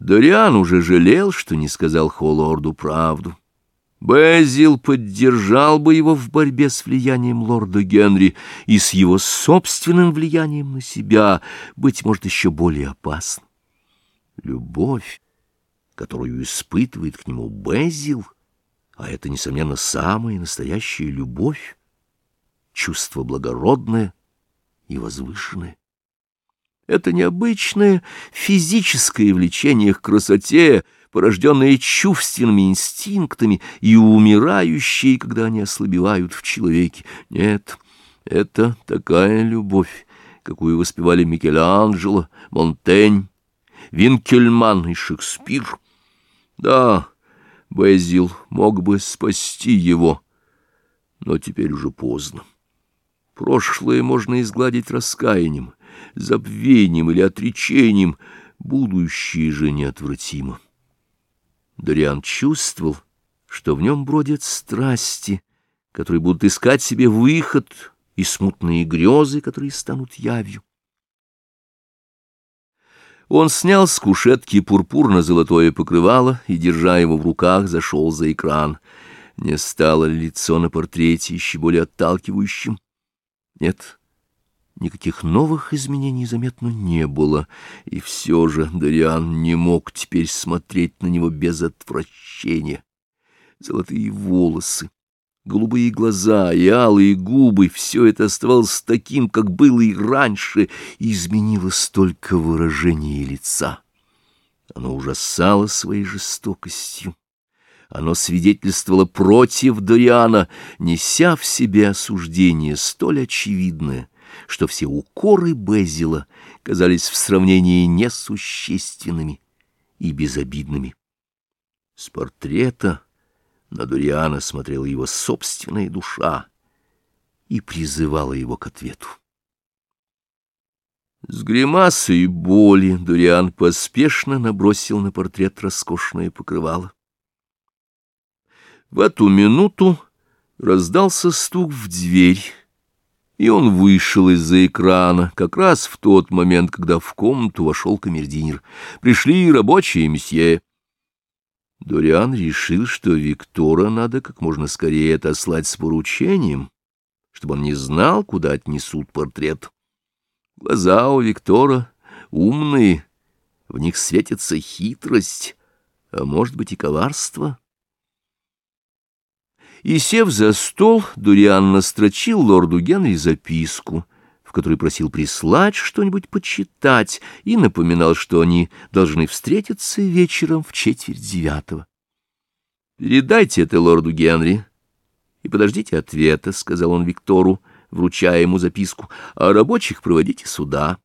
Дориан уже жалел, что не сказал Холлорду правду. Безил поддержал бы его в борьбе с влиянием лорда Генри и с его собственным влиянием на себя, быть может, еще более опасно. Любовь, которую испытывает к нему Безил, а это, несомненно, самая настоящая любовь, чувство благородное и возвышенное. Это необычное физическое влечение к красоте, порожденное чувственными инстинктами и умирающие, когда они ослабевают в человеке. Нет, это такая любовь, какую воспевали Микеланджело, Монтень, Винкельман и Шекспир. Да, Безил мог бы спасти его, но теперь уже поздно. Прошлое можно изгладить раскаянием, забвением или отречением, будущее же неотвратимо. Дориан чувствовал, что в нем бродят страсти, которые будут искать себе выход, и смутные грезы, которые станут явью. Он снял с кушетки пурпурно-золотое покрывало и, держа его в руках, зашел за экран. Не стало лицо на портрете еще более отталкивающим. Нет, Никаких новых изменений заметно не было, и все же Дариан не мог теперь смотреть на него без отвращения. Золотые волосы, голубые глаза и алые губы — все это оставалось таким, как было и раньше, и изменилось только выражение лица. Оно ужасало своей жестокостью. Оно свидетельствовало против Дориана, неся в себе осуждение столь очевидное — что все укоры Безила казались в сравнении несущественными и безобидными. С портрета на Дуриана смотрела его собственная душа и призывала его к ответу. С гримасой боли Дуриан поспешно набросил на портрет роскошное покрывало. В эту минуту раздался стук в дверь, и он вышел из-за экрана, как раз в тот момент, когда в комнату вошел камердинер. Пришли рабочие месье. Дориан решил, что Виктора надо как можно скорее отослать с поручением, чтобы он не знал, куда отнесут портрет. Глаза у Виктора умные, в них светится хитрость, а может быть и коварство. И, сев за стол, Дуриан настрочил лорду Генри записку, в которой просил прислать что-нибудь почитать, и напоминал, что они должны встретиться вечером в четверть девятого. «Передайте это лорду Генри и подождите ответа», — сказал он Виктору, вручая ему записку, — «а рабочих проводите сюда».